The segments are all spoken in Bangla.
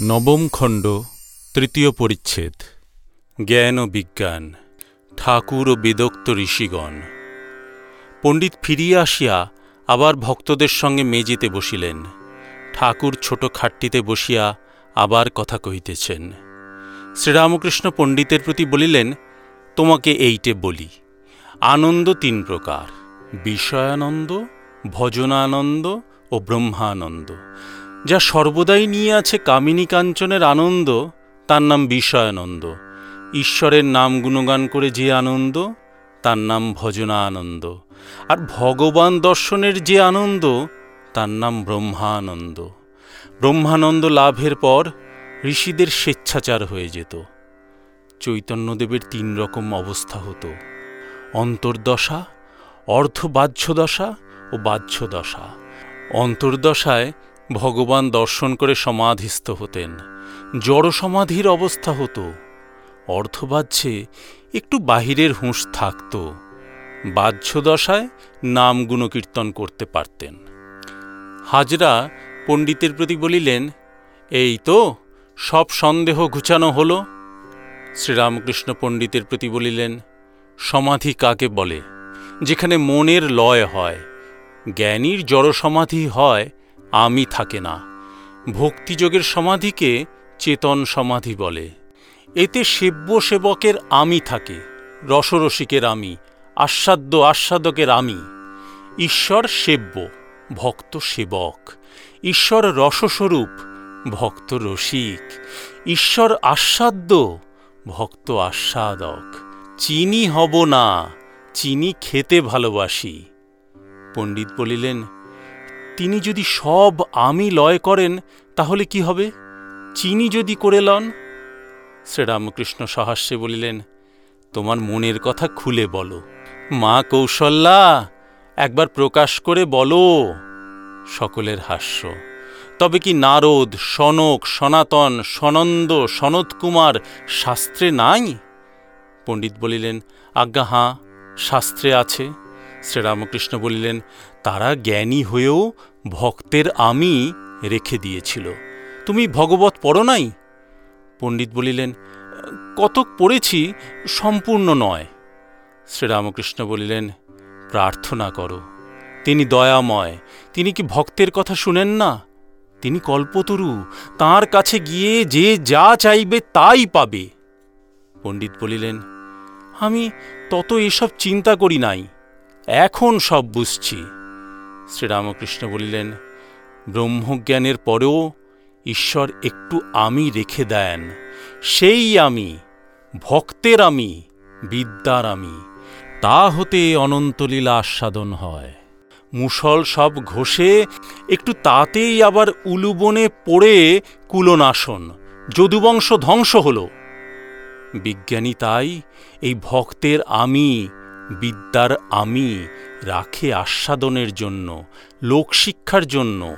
নবম খণ্ড, তৃতীয় পরিচ্ছেদ। জ্ঞান ও বিজ্ঞান, ঠাকুর ও বেদোক্ত ঋষিগণ। পণ্ডিত ফিরিয়া আসিয়া আবার ভক্তদের সঙ্গে মেজিতে বসিলেন। ঠাকুর ছোট খাটটিতে বসিয়া আবার কথা কহিতেছেন। শ্রীরামকৃষ্ণ পণ্ডিতের প্রতি বলিলেন, তোমাকে এইটে বলি, আনন্দ তিন প্রকার, বিষয়ানন্দ, ভজনানন্দ ও ব্রহ্মানন্দ। যা সর্বদাই নিয়ে আছে কামিনী কাঞ্চনের আনন্দ, তার নাম বিষয়ানন্দ। ঈশ্বরের নাম গুণগান করে যে আনন্দ, তার নাম ভজনা আনন্দ আর ভগবান দর্শনের যে আনন্দ, তার নাম ব্রহ্মানন্দ। ব্রহ্মানন্দ লাভের পর ঋষিদের স্বেচ্ছাচার হয়ে যেত। চৈতন্যদেবের তিন রকম অবস্থা হতো। অন্তর্দশা, অর্ধবাহ্যদশা ও বাহ্যদশা। অন্তর্দশায় ভগবান দর্শন করে সমাধিস্থ হতেন। জড় সমাধির অবস্থা হতো। অর্ধবাহ্যে একটু বাহিরের হুঁশ থাকত। বাহ্যদশায় নাম গুণকীর্তন করতে পারতেন। হাজরা পণ্ডিতের প্রতি বলিলেন, এই তো, সব সন্দেহ ঘুচানো হল? শ্রীরামকৃষ্ণ পণ্ডিতের প্রতি বলিলেন, সমাধি কাকে বলে? যেখানে মনের লয় হয়, জ্ঞানীর জড় সমাধি হয় আমি থাকে না। ভক্তিযোগের সমাধিকে চেতন সমাধি বলে। এতে সেব্য সেবকের আমি থাকে, রসরসিকের আমি আস্বাদ্য আস্বাদকের আমি। ঈশ্বর সেব্য ভক্ত সেবক। ঈশ্বর রসস্বরূপ, ভক্ত রসিক। ঈশ্বর আস্বাদ্য ভক্ত আস্বাদক চিনি হব না, চিনি খেতে ভালোবাসি। পণ্ডিত বলিলেন তিনি যদি সব আমি লয় করেন, তাহলে কি হবে? চিনি যদি করে লন? শ্রীরামকৃষ্ণ সহাস্যে বলিলেন, তোমার মনের কথা খুলে বলো। মা কৌশল্যা, একবার প্রকাশ করে বলো। সকলের হাস্য। তবে কি নারদ, সনক, সনাতন, সনন্দ সনৎ কুমার শাস্ত্রে নাই? পণ্ডিত বলিলেন, আজ্ঞা, হাঁ, শাস্ত্রে আছে। শ্রীরামকৃষ্ণ বলিলেন, তারা জ্ঞানী হয়েও ভক্তের আমি রেখে দিয়েছিল। তুমি ভগবত পড়ো নাই? পণ্ডিত বলিলেন, কতক পড়েছি, সম্পূর্ণ নয়। শ্রীরামকৃষ্ণ বলিলেন, প্রার্থনা করো, তিনি দয়াময়, তিনি কি ভক্তের কথা শুনেন না? তিনি কল্পতরু, তার কাছে গিয়ে যে যা চাইবে তাই পাবে। পণ্ডিত বলিলেন, আমি তত এসব চিন্তা করি নাই। এখন সব বুঝছি। শ্রীরামকৃষ্ণ বলিলেন, ব্রহ্মজ্ঞানের পরেও ঈশ্বর একটু আমি রেখে দেন। সেই আমি, ভক্তের আমি, বিদ্যার আমি, তা হতে অনন্তলীলা আস্বাদন হয়। মুসল সব ঘষে একটু তাতেই আবার উলুবনে পড়ে কুলনাশন, যদুবংশ ধ্বংস হল। বিজ্ঞানী তাই এই ভক্তের আমি বিদ্যার আমি রাখে আস্বাদনের জন্য লোকশিক্ষার জন্য।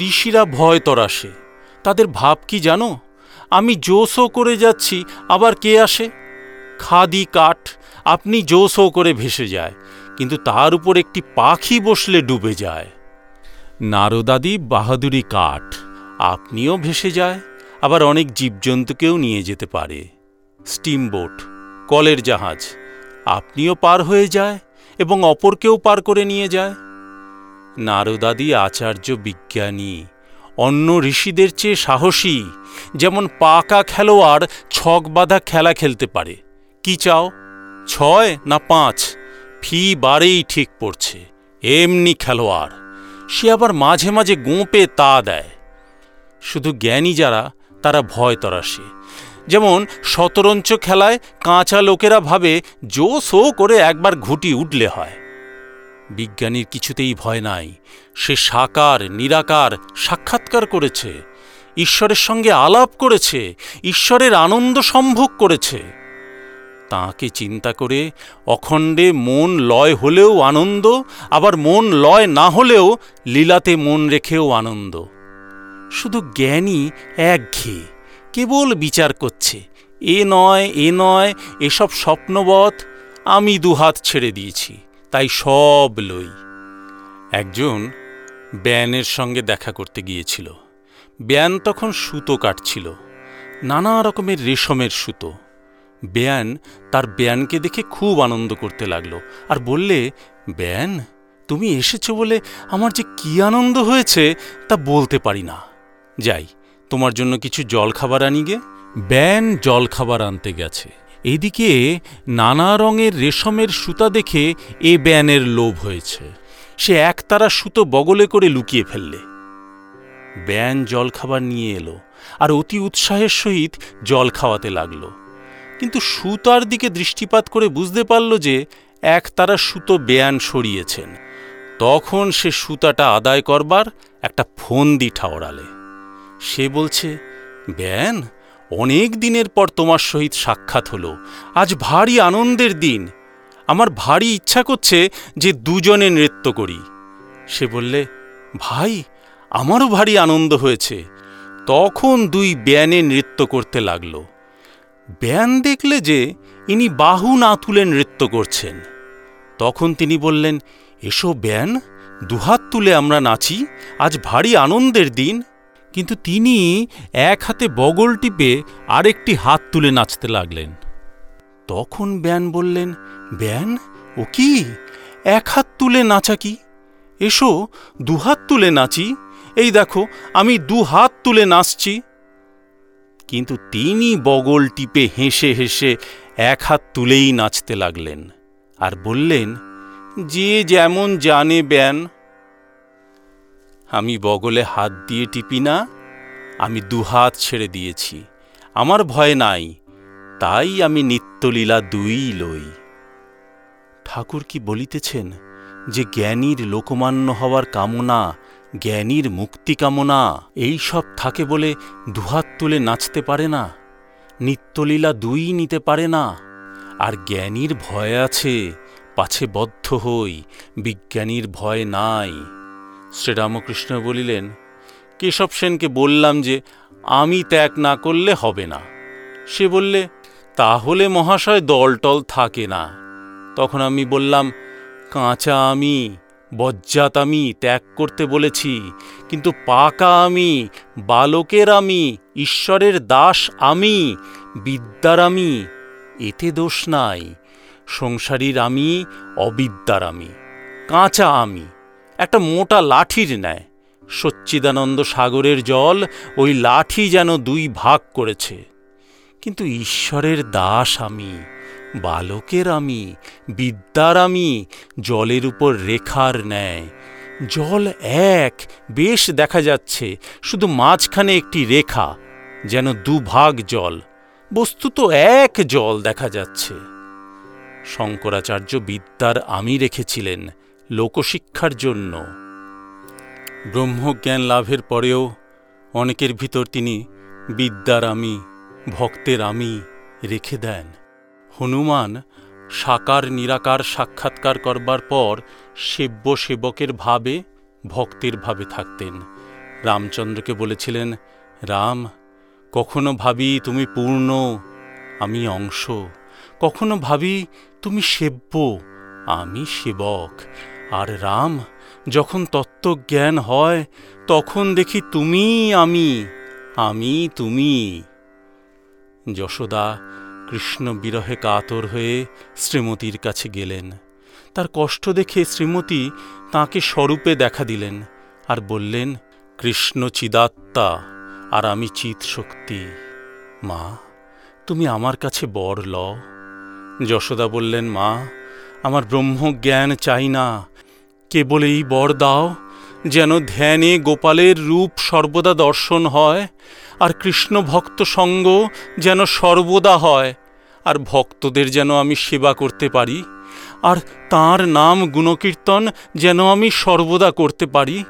ঋষিরা ভয় তরাসে তাদের ভাব কি জানো? আমি জোসও করে যাচ্ছি, আবার কে আসে? খাদি কাঠ, আপনি জোসও করে ভেসে যায়, কিন্তু তার উপর একটি পাখি বসলে ডুবে যায়। নারদাদি বাহাদুরি কাঠ, আপনিও ভেসে যায়, আবার অনেক জীবজন্তুকেও নিয়ে যেতে পারে। স্টিমবোট, কলের জাহাজ। আপনিও পার হয়ে যায় এবং অপরকেও পার করে নিয়ে যায়। নারদাদি আচার্য বিজ্ঞানী, অন্য ঋষিদের চেয়ে সাহসী, যেমন পাকা খেলোয়াড় ছক বাঁধা খেলা খেলতে পারে। কি চাও? ছয় না পাঁচ? ফি বারেই ঠিক পড়ছে। এমনি খেলোয়াড়। সে আবার মাঝে মাঝে গোঁপে তা দেয়। শুধু জ্ঞানী যারা, তারা ভয় তরাসে যেমন শতরঞ্চ খেলায় কাঁচা লোকেরা ভাবে জো সো করে একবার ঘুটি উঠলে হয়। বিজ্ঞানীর কিছুতেই ভয় নাই। সে সাকার, নিরাকার, সাক্ষাৎকার করেছে। ঈশ্বরের সঙ্গে আলাপ করেছে। ঈশ্বরের আনন্দ সম্ভোগ করেছে। তাঁকে চিন্তা করে অখণ্ডে মন লয় হলেও আনন্দ, আবার মন লয় না হলেও লীলাতে মন রেখেও আনন্দ। শুধু জ্ঞানী একঘেয়ে। কেবল বিচার করছে। এ নয় এ নয়, এসব স্বপ্নবৎ আমি দুহাত ছেড়ে দিয়েছি, তাই সব লই। একজন ব্যানের সঙ্গে দেখা করতে গিয়েছিল। ব্যান তখন সুতো কাটছিল, নানা রকমের রেশমের সুতো। ব্যান তার ব্যানকে দেখে খুব আনন্দ করতে লাগল আর বললে ব্যান তুমি এসেছ বলে আমার যে কি আনন্দ হয়েছে তা বলতে পারি না। যাই। তোমার জন্য কিছু জল খাবার আনি গে। ব্যান জল খাবার আনতে গেছে। এদিকে নানা রঙের রেশমের সুতা দেখে এ ব্যানের লোভ হয়েছে। সে একতারা সুতো বগলে করে লুকিয়ে ফেললে। ব্যান জল খাবার নিয়ে এলো আর অতি উৎসাহের সহিত জল খাওয়াতে লাগল। কিন্তু সুতার দিকে দৃষ্টিপাত করে বুঝতে পারল যে এক তারা সুতো ব্যান সরিয়েছেন। তখন সে সুতাটা আদায় করবার একটা ফোন ফন্দি ঠাওরালে। সে বলছে, ব্যান, অনেক দিনের পর তোমার সহিত সাক্ষাৎ হলো। আজ ভারী আনন্দের দিন। আমার ভারী ইচ্ছা করছে যে দুজনে নৃত্য করি। সে বললে, ভাই, আমারও ভারী আনন্দ হয়েছে। তখন দুই ব্যানে নৃত্য করতে লাগল। ব্যান দেখলে যে ইনি বাহু না তুলে নৃত্য করছেন। তখন তিনি বললেন, এসো ব্যান, দুহাত তুলে আমরা নাচি। আজ ভারী আনন্দের দিন। কিন্তু তিনি এক হাতে বগল টিপে আরেকটি হাত তুলে নাচতে লাগলেন। তখন ব্যান বললেন, ব্যান, ও কি? এক হাত তুলে নাচা কি? এসো দুহাত তুলে নাচি। এই দেখো, আমি দু হাত তুলে নাচছি। কিন্তু তিনি বগল টিপে হেসে হেসে এক হাত তুলেই নাচতে লাগলেন আর বললেন, যে যেমন জানে ব্যান আমি বগলে হাত দিয়ে টিপি না, আমি দুহাত ছেড়ে দিয়েছি। আমার ভয় নাই, তাই আমি নিত্যলীলা দুই লই। ঠাকুর কি বলিতেছেন যে জ্ঞানীর লোকমান্য হওয়ার কামনা, জ্ঞানীর মুক্তি কামনা, এই সব থাকে বলে দুহাত তুলে নাচতে পারে না, নিত্যলীলা দুই নিতে পারে না। আর জ্ঞানীর ভয় আছে, পাছে বদ্ধ হই, বিজ্ঞানীর ভয় নাই। শ্রীরামকৃষ্ণ বলিলেন, কেশব সেনকে বললাম যে, আমি ত্যাগ না করলে হবে না। সে বললে, তাহলে মহাশয় দলটল থাকে না। তখন আমি বললাম, কাঁচা আমি, বজ্জাত আমি ত্যাগ করতে বলেছি, কিন্তু পাকা আমি, বালকের আমি, ঈশ্বরের দাস আমি, বিদ্যার আমি, এতে দোষ নাই, সংসারীর আমি, অবিদ্যার আমি, কাঁচা আমি। একটা মোটা লাঠির ন্যায়। সচ্চিদানন্দ সাগরের জল ওই লাঠি যেন দুই ভাগ করেছে। কিন্তু ঈশ্বরের দাস আমি, বালকের আমি, বিদ্যার আমি, জলের উপর রেখার ন্যায়। জল এক, বেশ দেখা যাচ্ছে, শুধু মাঝখানে একটি রেখা, যেন দুভাগ জল বস্তু তো এক জল দেখা যাচ্ছে। শঙ্করাচার্য বিদ্যার আমি রেখেছিলেন লোকশিক্ষার জন্য। ব্রহ্মজ্ঞান লাভের পরেও অনেকের ভিতর তিনি বিদ্যার আমি, ভক্তের আমি রেখে দেন। হনুমান সাকার নিরাকার সাক্ষাৎকার করবার পর সেব্য সেবকের ভাবে, ভক্তের ভাবে থাকতেন। রামচন্দ্রকে বলেছিলেন, রাম, কখনো ভাবি তুমি পূর্ণ, আমি অংশ। কখনো ভাবি তুমি সেব্য, আমি সেবক। আর রাম, যখন তত্ত্বজ্ঞান হয়, তখন দেখি তুমি আমি আমি তুমি। যশোদা কৃষ্ণ বিরহে কাতর হয়ে শ্রীমতীর কাছে গেলেন। তার কষ্ট দেখে শ্রীমতী তাকে স্বরূপে দেখা দিলেন আর বললেন, কৃষ্ণ চিদাত্মা, আর আমি চিত শক্তি। মা, তুমি আমার কাছে বর ল যশোদা বললেন, মা, আমার ব্রহ্মজ্ঞান চাই না কেবল এই বর দাও, যেন ধ্যানে গোপালের রূপ সর্বদা দর্শন হয়, আর কৃষ্ণ ভক্ত সঙ্গ যেন সর্বদা হয়, আর ভক্তদের যেন আমি সেবা করতে পারি, আর তার নাম গুণকীর্তন যেন আমি সর্বদা করতে পারি।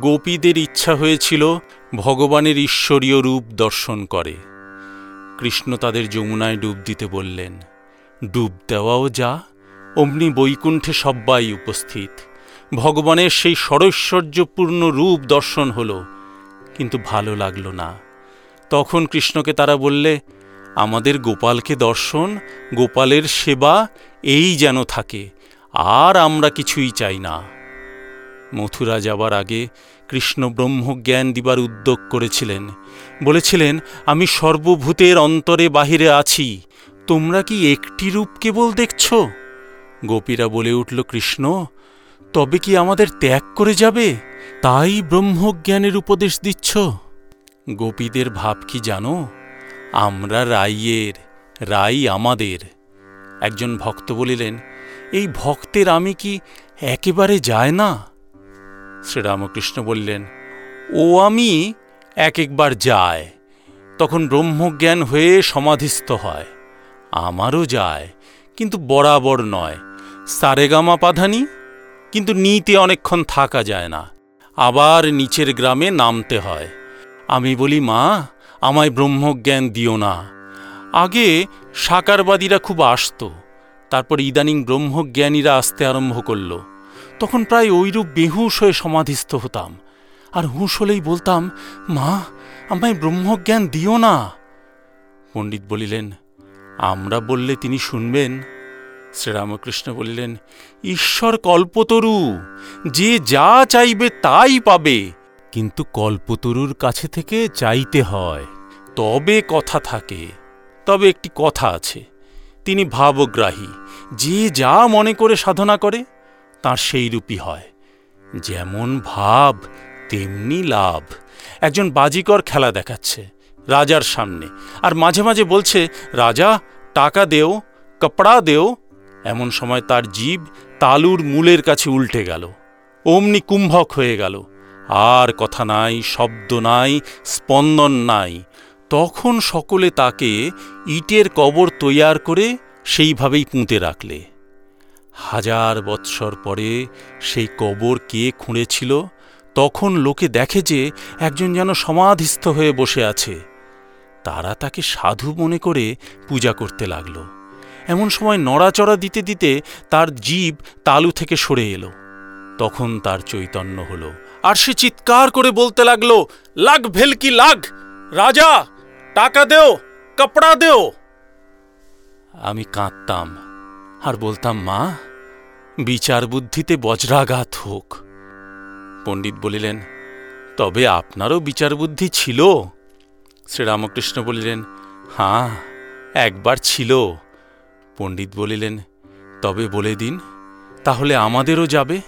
গোপীদের ইচ্ছা হয়েছিল ভগবানের ঈশ্বরীয় রূপ দর্শন করে। কৃষ্ণ তাদের যমুনায় ডুব দিতে বললেন, ডুব দেওয়াও যা অমনি বৈকুণ্ঠে সব্বাই উপস্থিত। ভগবানের সেই সরৈশ্বর্যপূর্ণ রূপ দর্শন হল, কিন্তু ভালো লাগল না। তখন কৃষ্ণকে তারা বললে, আমাদের গোপালকে দর্শন, গোপালের সেবা, এই যেন থাকে, আর আমরা কিছুই চাই না। মথুরা যাবার আগে কৃষ্ণ ব্রহ্মজ্ঞান দিবার উদ্যোগ করেছিলেন। বলেছিলেন, আমি সর্বভূতের অন্তরে বাহিরে আছি, তোমরা কি একটি রূপ কেবল দেখছ? গোপীরা বলে উঠল, কৃষ্ণ, তবে কি আমাদের ত্যাগ করে যাবে? তাই ব্রহ্মজ্ঞানের উপদেশ দিচ্ছ। গোপীদের ভাব কি জানো? আমরা রাইয়ের, রাই আমাদের। একজন ভক্ত বলিলেন, এই ভক্তের আমি কি একেবারে যায় না? শ্রীরামকৃষ্ণ বললেন, ও আমি এক একবার যায় তখন ব্রহ্মজ্ঞান হয়ে সমাধিস্থ হয়। আমারও যায়, কিন্তু বরাবর নয়। সারেগামা পাধানি? কিন্তু নিতে অনেকক্ষণ থাকা যায় না। আবার নিচের গ্রামে নামতে হয়। আমি বলি, মা, আমায় ব্রহ্মজ্ঞান দিও না। আগে সাকারবাদীরা খুব আসতো। তারপর ইদানিং ব্রহ্মজ্ঞানীরা আসতে আরম্ভ করল। তখন প্রায় ওইরূপ বেহুশ হয়ে সমাধিস্থ হতাম। আর হুঁশ হলেই বলতাম, মা, আমায় ব্রহ্মজ্ঞান দিও না। পণ্ডিত বলিলেন, আমরা বললে তিনি শুনবেন। শ্রীরামকৃষ্ণ বলিলেন, ঈশ্বর কল্পতরু, যে যা চাইবে তাই পাবে। কিন্তু কল্পতরুর কাছে থেকে চাইতে হয়, তবে কথা থাকে। তবে একটি কথা আছে, তিনি ভাবগ্রাহী, যে যা মনে করে সাধনা করে, তার সেই রূপই হয়। যেমন ভাব, তেমনি লাভ। একজন বাজিকর খেলা দেখাচ্ছে, রাজার সামনে। আর মাঝে মাঝে বলছে, রাজা, টাকা দেও, কপড়া দেও এমন সময় তার জীব তালুর মূলের কাছে উল্টে গেল। অমনি কুম্ভক হয়ে গেল। আর কথা নাই, শব্দ নাই, স্পন্দন নাই। তখন সকলে তাকে ইটের কবর তৈয়ার করে সেইভাবেই পুঁতে রাখলে। হাজার বৎসর পরে সেই কবর কে খুঁড়েছিল, তখন লোকে দেখে যে একজন যেন সমাধিস্থ হয়ে বসে আছে। তারা তাকে সাধু মনে করে পূজা করতে লাগল। এমন সময় নড়াচড়া দিতে দিতে তার জীব তালু থেকে সরে এলো। তখন তার চৈতন্য হলো। আর সে চিৎকার করে বলতে লাগল, লাগ ভেলকি, লাগ! রাজা, টাকা দেও, কাপড়া দেও! আমি কাঁদতাম আর বলতাম, মা, বিচার বুদ্ধিতে বজ্রাঘাত হোক। পণ্ডিত বলিলেন, তবে আপনারও বিচার বুদ্ধি ছিল? শ্রীরামকৃষ্ণ বলিলেন হাঁ একবার ছিল। পণ্ডিত বলিলেন, তবে বলে দিন, তাহলে আমাদেরও যাবে।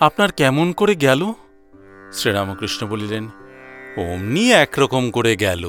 আপনার কেমন করে গেল? শ্রীরামকৃষ্ণ বলিলেন, অমনি একরকম করে গেল।